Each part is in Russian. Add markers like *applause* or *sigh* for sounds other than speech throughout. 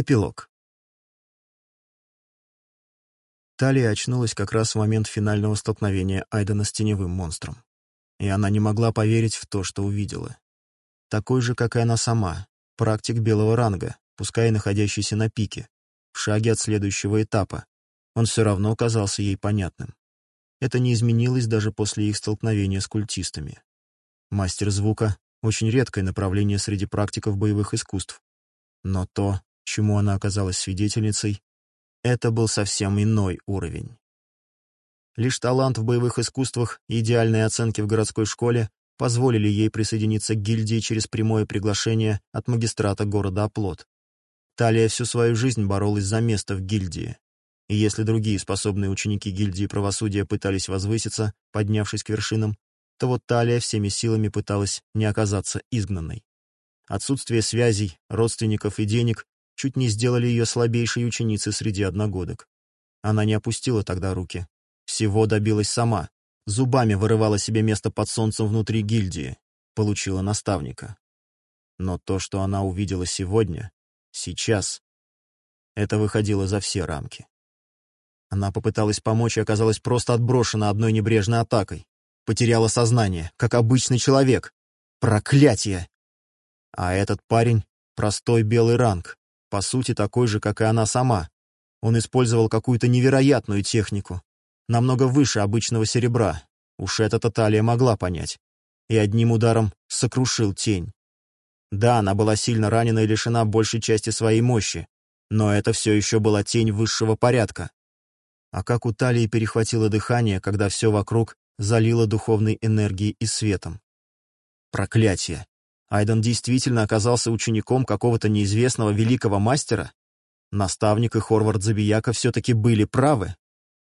Эпилог. Талия очнулась как раз в момент финального столкновения Айдена с теневым монстром. И она не могла поверить в то, что увидела. Такой же, как и она сама, практик белого ранга, пускай и находящийся на пике, в шаге от следующего этапа, он все равно казался ей понятным. Это не изменилось даже после их столкновения с культистами. Мастер звука — очень редкое направление среди практиков боевых искусств. Но то, чему она оказалась свидетельницей, это был совсем иной уровень. Лишь талант в боевых искусствах и идеальные оценки в городской школе позволили ей присоединиться к гильдии через прямое приглашение от магистрата города Оплот. Талия всю свою жизнь боролась за место в гильдии, и если другие способные ученики гильдии правосудия пытались возвыситься, поднявшись к вершинам, то вот Талия всеми силами пыталась не оказаться изгнанной. Отсутствие связей, родственников и денег чуть не сделали ее слабейшей ученицей среди одногодок. Она не опустила тогда руки. Всего добилась сама. Зубами вырывала себе место под солнцем внутри гильдии. Получила наставника. Но то, что она увидела сегодня, сейчас, это выходило за все рамки. Она попыталась помочь и оказалась просто отброшена одной небрежной атакой. Потеряла сознание, как обычный человек. Проклятие! А этот парень — простой белый ранг по сути такой же, как и она сама. Он использовал какую-то невероятную технику, намного выше обычного серебра. Уж эта Таталия могла понять. И одним ударом сокрушил тень. Да, она была сильно ранена и лишена большей части своей мощи, но это все еще была тень высшего порядка. А как у Талии перехватило дыхание, когда все вокруг залило духовной энергией и светом. Проклятие! Айден действительно оказался учеником какого-то неизвестного великого мастера? Наставник и Хорвард Забияка все-таки были правы,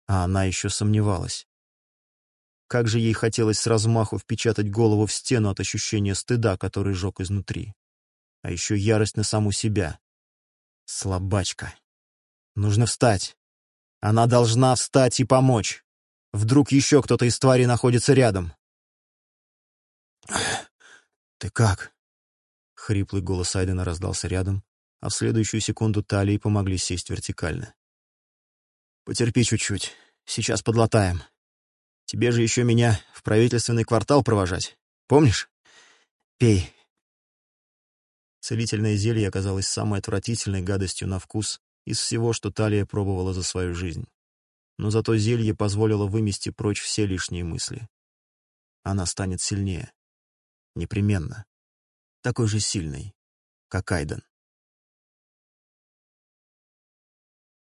а она еще сомневалась. Как же ей хотелось с размаху впечатать голову в стену от ощущения стыда, который жег изнутри. А еще ярость на саму себя. Слабачка. Нужно встать. Она должна встать и помочь. Вдруг еще кто-то из тварей находится рядом. «Ты как?» Хриплый голос Айдена раздался рядом, а в следующую секунду талии помогли сесть вертикально. «Потерпи чуть-чуть. Сейчас подлатаем. Тебе же еще меня в правительственный квартал провожать. Помнишь? Пей». Целительное зелье оказалось самой отвратительной гадостью на вкус из всего, что Талия пробовала за свою жизнь. Но зато зелье позволило вымести прочь все лишние мысли. Она станет сильнее. Непременно такой же сильный, как Айден.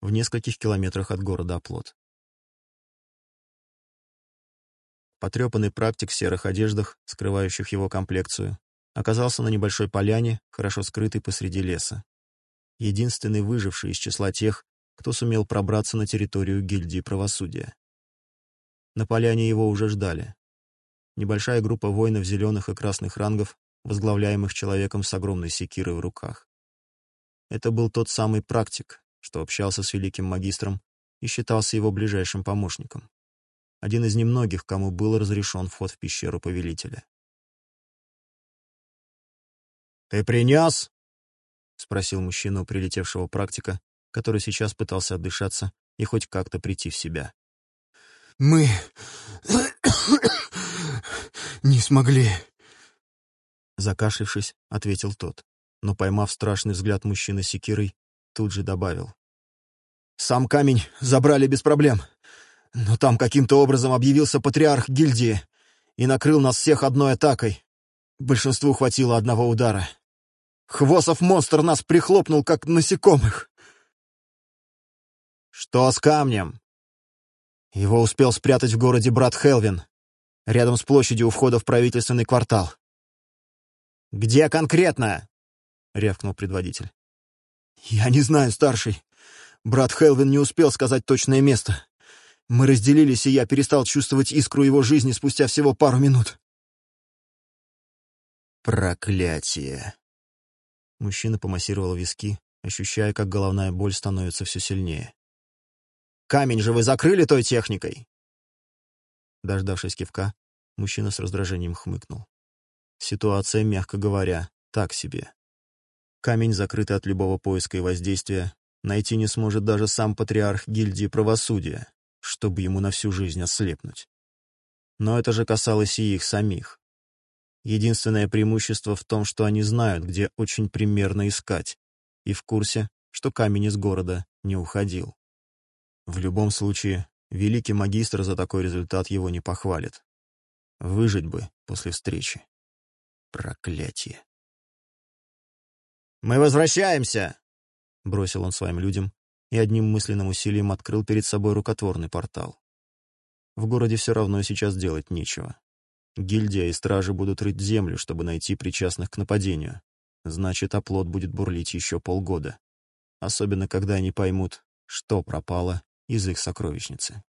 В нескольких километрах от города Оплот. Потрепанный практик в серых одеждах, скрывающих его комплекцию, оказался на небольшой поляне, хорошо скрытой посреди леса. Единственный выживший из числа тех, кто сумел пробраться на территорию гильдии правосудия. На поляне его уже ждали. Небольшая группа воинов зеленых и красных рангов возглавляемых человеком с огромной секирой в руках. Это был тот самый практик, что общался с великим магистром и считался его ближайшим помощником. Один из немногих, кому был разрешен вход в пещеру повелителя. «Ты принес?» — спросил мужчина у прилетевшего практика, который сейчас пытался отдышаться и хоть как-то прийти в себя. «Мы *coughs* не смогли», Закашлившись, ответил тот, но, поймав страшный взгляд мужчины секирой, тут же добавил. «Сам камень забрали без проблем, но там каким-то образом объявился патриарх гильдии и накрыл нас всех одной атакой. Большинству хватило одного удара. Хвосов монстр нас прихлопнул, как насекомых!» «Что с камнем?» Его успел спрятать в городе брат Хелвин, рядом с площадью у входа в правительственный квартал. «Где конкретно?» — рявкнул предводитель. «Я не знаю, старший. Брат Хелвин не успел сказать точное место. Мы разделились, и я перестал чувствовать искру его жизни спустя всего пару минут». «Проклятие!» Мужчина помассировал виски, ощущая, как головная боль становится все сильнее. «Камень же вы закрыли той техникой!» Дождавшись кивка, мужчина с раздражением хмыкнул. Ситуация, мягко говоря, так себе. Камень закрытый от любого поиска и воздействия, найти не сможет даже сам патриарх гильдии правосудия, чтобы ему на всю жизнь ослепнуть. Но это же касалось и их самих. Единственное преимущество в том, что они знают, где очень примерно искать, и в курсе, что камень из города не уходил. В любом случае, великий магистр за такой результат его не похвалит. Выжить бы после встречи. Проклятие. «Мы возвращаемся!» — бросил он своим людям и одним мысленным усилием открыл перед собой рукотворный портал. В городе все равно сейчас делать нечего. Гильдия и стражи будут рыть землю, чтобы найти причастных к нападению. Значит, оплот будет бурлить еще полгода. Особенно, когда они поймут, что пропало из их сокровищницы.